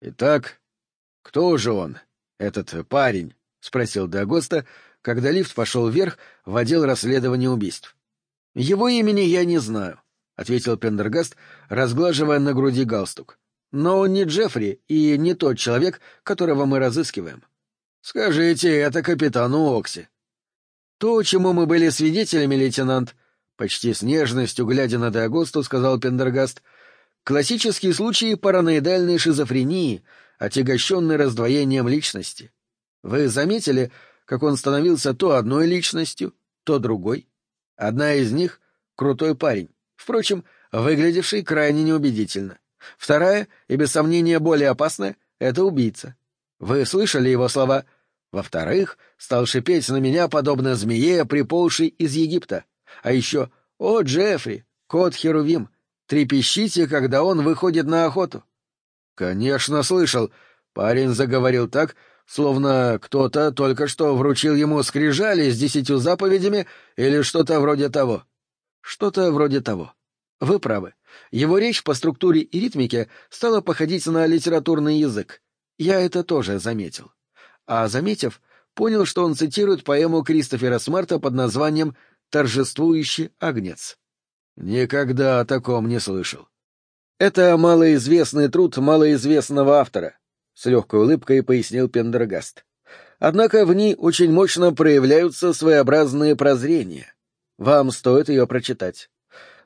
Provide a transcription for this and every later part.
Итак, кто же он, этот парень? — спросил Дагоста, когда лифт пошел вверх в отдел расследования убийств. — Его имени я не знаю, — ответил Пендергаст, разглаживая на груди галстук. — Но он не Джеффри и не тот человек, которого мы разыскиваем. — Скажите это капитану Окси. — То, чему мы были свидетелями, лейтенант, — почти с нежностью, глядя на Дагосту, сказал Пендергаст, — классический случай параноидальной шизофрении, отягощенной раздвоением личности. Вы заметили, как он становился то одной личностью, то другой? Одна из них — крутой парень, впрочем, выглядевший крайне неубедительно. Вторая, и без сомнения более опасная, — это убийца. Вы слышали его слова? Во-вторых, стал шипеть на меня, подобно змее, приползшей из Египта. А еще «О, Джеффри, кот Херувим, трепещите, когда он выходит на охоту». «Конечно, слышал». Парень заговорил так, словно кто-то только что вручил ему скрижали с десятью заповедями или что-то вроде того. Что-то вроде того. Вы правы. Его речь по структуре и ритмике стала походить на литературный язык. Я это тоже заметил. А заметив, понял, что он цитирует поэму Кристофера Смарта под названием «Торжествующий агнец». Никогда о таком не слышал. Это малоизвестный труд малоизвестного автора, с легкой улыбкой пояснил Пендергаст. Однако в ней очень мощно проявляются своеобразные прозрения. Вам стоит ее прочитать.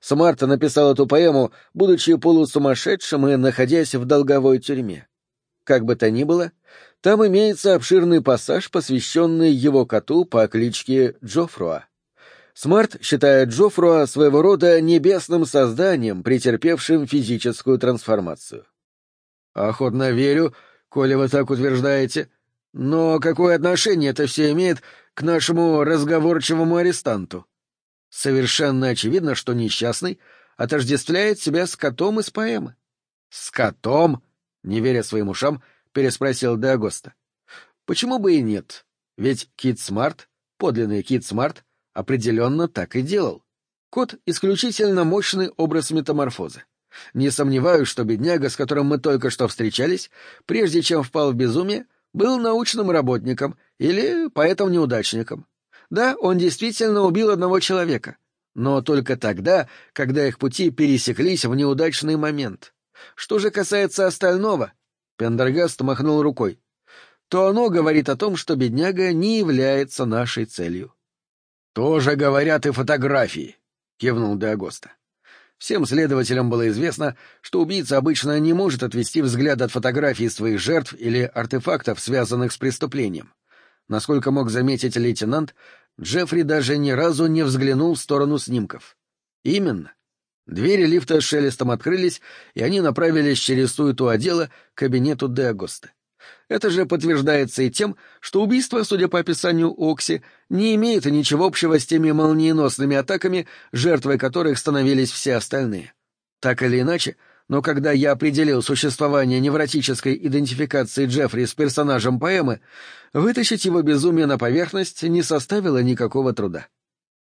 Смарт написал эту поэму, будучи полусумасшедшим и находясь в долговой тюрьме. Как бы то ни было, там имеется обширный пассаж, посвященный его коту по кличке Джофруа. Смарт считает Джофруа своего рода небесным созданием, претерпевшим физическую трансформацию. Охотно верю, коли вы так утверждаете. Но какое отношение это все имеет к нашему разговорчивому арестанту? Совершенно очевидно, что несчастный отождествляет себя с котом из поэмы. — С котом? — не веря своим ушам, переспросил Де Почему бы и нет? Ведь Кит Смарт, подлинный Кит Смарт, определенно так и делал. Кот — исключительно мощный образ метаморфозы. Не сомневаюсь, что бедняга, с которым мы только что встречались, прежде чем впал в безумие, был научным работником или поэтом-неудачником. Да, он действительно убил одного человека, но только тогда, когда их пути пересеклись в неудачный момент. Что же касается остального, Пендергаст махнул рукой, то оно говорит о том, что бедняга не является нашей целью. — Тоже говорят и фотографии, — кивнул Деагоста. Всем следователям было известно, что убийца обычно не может отвести взгляд от фотографий своих жертв или артефактов, связанных с преступлением. Насколько мог заметить лейтенант, Джеффри даже ни разу не взглянул в сторону снимков. Именно. Двери лифта с шелестом открылись, и они направились через суету отдела к кабинету Де Агоста. Это же подтверждается и тем, что убийство, судя по описанию Окси, не имеет ничего общего с теми молниеносными атаками, жертвой которых становились все остальные. Так или иначе, но когда я определил существование невротической идентификации Джеффри с персонажем поэмы, вытащить его безумие на поверхность не составило никакого труда.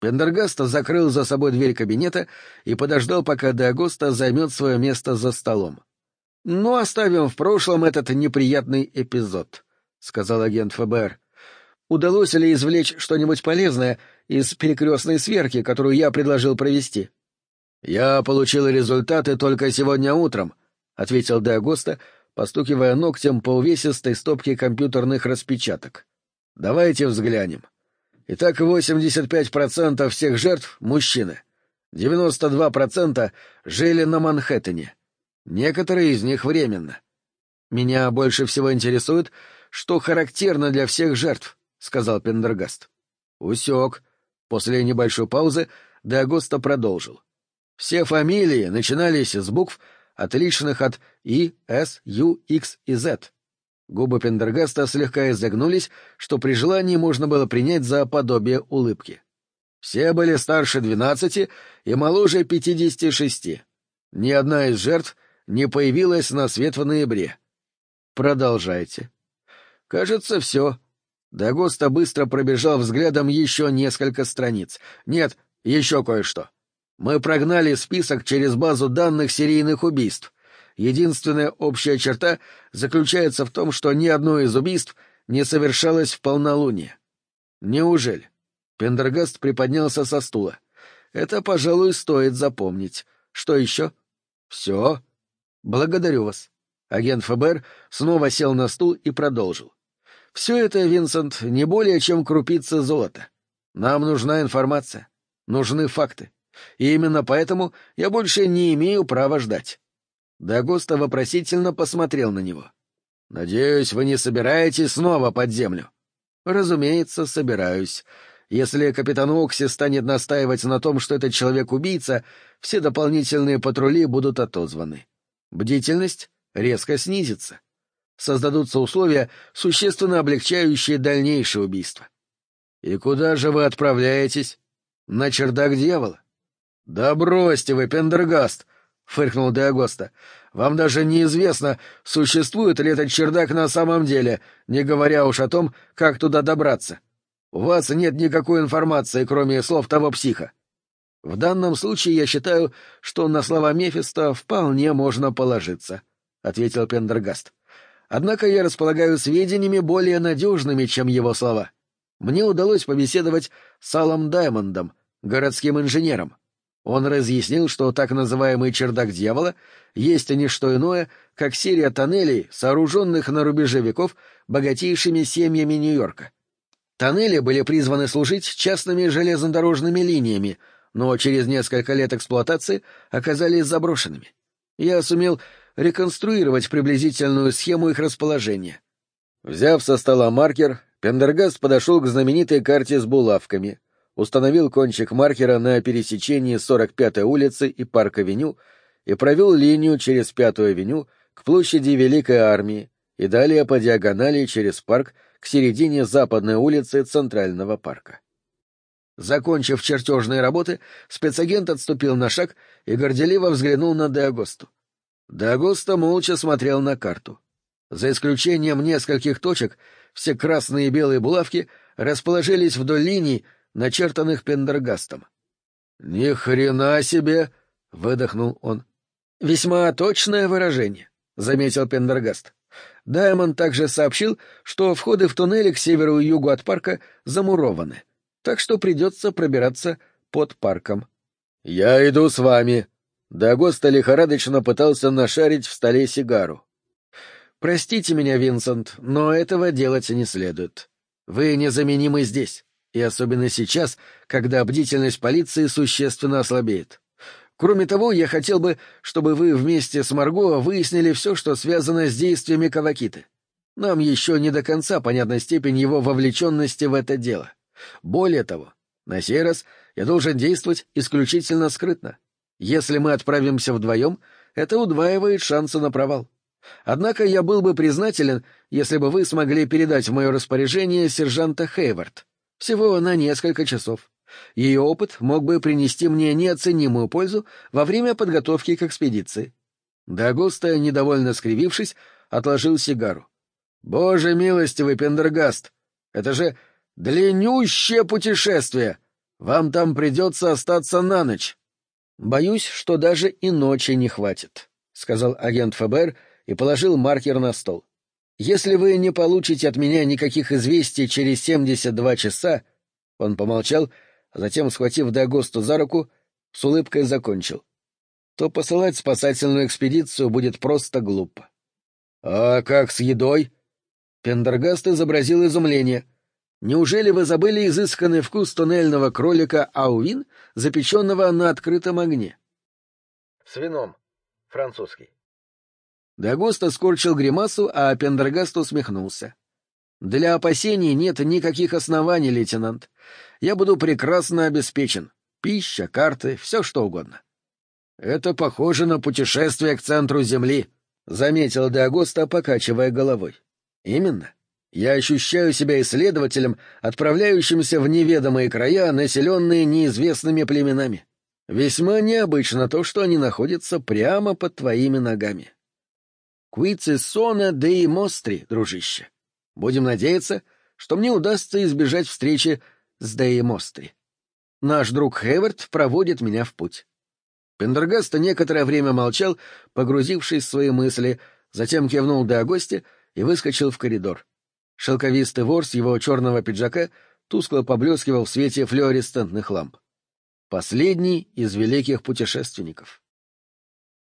Пендергаст закрыл за собой дверь кабинета и подождал, пока Деагоста займет свое место за столом. «Ну, оставим в прошлом этот неприятный эпизод», — сказал агент ФБР. «Удалось ли извлечь что-нибудь полезное из перекрестной сверки, которую я предложил провести?» «Я получил результаты только сегодня утром», — ответил Де постукивая ногтем по увесистой стопке компьютерных распечаток. «Давайте взглянем. Итак, 85% всех жертв — мужчины. 92% жили на Манхэттене. Некоторые из них временно. Меня больше всего интересует, что характерно для всех жертв, — сказал Пендергаст. Усек. После небольшой паузы Деагоста продолжил. Все фамилии начинались с букв, отличных от И, С, Ю, X и Z. Губы Пендергаста слегка изогнулись, что при желании можно было принять за подобие улыбки. Все были старше двенадцати и моложе пятидесяти шести. Ни одна из жертв не появилась на свет в ноябре. Продолжайте. Кажется, все. Дагоста быстро пробежал взглядом еще несколько страниц. Нет, еще кое-что. Мы прогнали список через базу данных серийных убийств. единственная общая черта заключается в том, что ни одно из убийств не совершалось в полнолуние. Неужели? Пендергаст приподнялся со стула. Это, пожалуй, стоит запомнить. Что еще? Все. Благодарю вас. Агент ФБР снова сел на стул и продолжил. Все это, Винсент, не более чем крупица золота. Нам нужна информация, нужны факты. И именно поэтому я больше не имею права ждать. Дагоста вопросительно посмотрел на него. «Надеюсь, вы не собираетесь снова под землю?» «Разумеется, собираюсь. Если капитан Окси станет настаивать на том, что этот человек убийца, все дополнительные патрули будут отозваны. Бдительность резко снизится. Создадутся условия, существенно облегчающие дальнейшее убийство. И куда же вы отправляетесь? На чердак дьявола? Да бросьте вы, Пендергаст! — фыркнул Деагоста. — Вам даже неизвестно, существует ли этот чердак на самом деле, не говоря уж о том, как туда добраться. У вас нет никакой информации, кроме слов того психа. В данном случае я считаю, что на слова Мефиста вполне можно положиться, — ответил Пендергаст. Однако я располагаю сведениями более надежными, чем его слова. Мне удалось побеседовать с Аллом Даймондом, городским инженером. Он разъяснил, что так называемый чердак дьявола есть не что иное, как серия тоннелей, сооруженных на рубеже веков богатейшими семьями Нью-Йорка. Тоннели были призваны служить частными железнодорожными линиями, но через несколько лет эксплуатации оказались заброшенными. Я сумел реконструировать приблизительную схему их расположения. Взяв со стола маркер, Пендергаст подошел к знаменитой карте с булавками, установил кончик маркера на пересечении 45-й улицы и Парк-авеню и провел линию через Пятую авеню к площади Великой Армии и далее по диагонали через парк к середине западной улицы Центрального парка. Закончив чертежные работы, спецагент отступил на шаг и горделиво взглянул на Деагосту. Деагоста молча смотрел на карту. За исключением нескольких точек, все красные и белые булавки расположились вдоль линий, начертанных Пендергастом. «Ни хрена себе!» — выдохнул он. «Весьма точное выражение», — заметил Пендергаст. Даймонд также сообщил, что входы в туннели к северу и югу от парка замурованы, так что придется пробираться под парком. — Я иду с вами. Дагоста лихорадочно пытался нашарить в столе сигару. — Простите меня, Винсент, но этого делать не следует. Вы незаменимы здесь, и особенно сейчас, когда бдительность полиции существенно ослабеет. Кроме того, я хотел бы, чтобы вы вместе с Марго выяснили все, что связано с действиями Кавакиты. Нам еще не до конца понятна степень его вовлеченности в это дело. Более того, на сей раз я должен действовать исключительно скрытно. Если мы отправимся вдвоем, это удваивает шансы на провал. Однако я был бы признателен, если бы вы смогли передать в мое распоряжение сержанта Хейвард. Всего на несколько часов. Ее опыт мог бы принести мне неоценимую пользу во время подготовки к экспедиции. Дагуста, недовольно скривившись, отложил сигару. — Боже милостивый, Пендергаст! Это же длиннющее путешествие! Вам там придется остаться на ночь. — Боюсь, что даже и ночи не хватит, — сказал агент ФБР и положил маркер на стол. — Если вы не получите от меня никаких известий через семьдесят два часа... Он помолчал а затем, схватив Дагосту за руку, с улыбкой закончил. То посылать спасательную экспедицию будет просто глупо. — А как с едой? Пендергаст изобразил изумление. Неужели вы забыли изысканный вкус туннельного кролика Аувин, запеченного на открытом огне? — С вином. Французский. Дагоста скорчил гримасу, а Пендергаст усмехнулся. Для опасений нет никаких оснований, лейтенант. Я буду прекрасно обеспечен. Пища, карты, все что угодно. Это похоже на путешествие к центру Земли, — заметил Деагоста, покачивая головой. Именно. Я ощущаю себя исследователем, отправляющимся в неведомые края, населенные неизвестными племенами. Весьма необычно то, что они находятся прямо под твоими ногами. Куицисона деи мостри, дружище. Будем надеяться, что мне удастся избежать встречи с Деи Мостри. Наш друг Хейвард проводит меня в путь. Пендергаст некоторое время молчал, погрузившись в свои мысли, затем кивнул до гости и выскочил в коридор. Шелковистый ворс его черного пиджака тускло поблескивал в свете флуоресцентных ламп. Последний из великих путешественников.